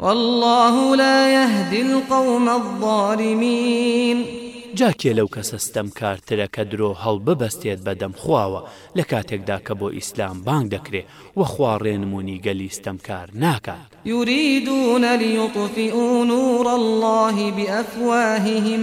واللە لا یهدی القوم الظالمین. جا کێ لەو کەسە ستەمکارترە کە درۆ هەڵببەستێت بە دەم خواوە لە کاتێکدا کە بۆ ئیسلام بانگ دەکرێ وە خوا ڕێنمونی گەلی ستەمکار ناکات. یوریدون لیطفئوا نور اللە بئفواههم.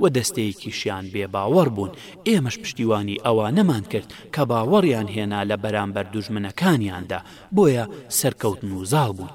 و دەستەیەکیشیان بێ باوەڕ بوون، ئێمەش پشتیوانی ئەوانەمان کرد کە باوەڕیان هێنا لە بەرامبەر دوژمنەکانیاندا، بۆیە سەرکەوتن و زاڵ بوون.